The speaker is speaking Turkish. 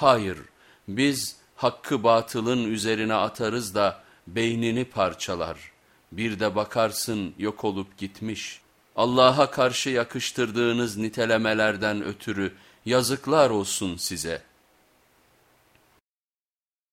Hayır biz hakkı batılın üzerine atarız da beynini parçalar. Bir de bakarsın yok olup gitmiş. Allah'a karşı yakıştırdığınız nitelemelerden ötürü yazıklar olsun size.''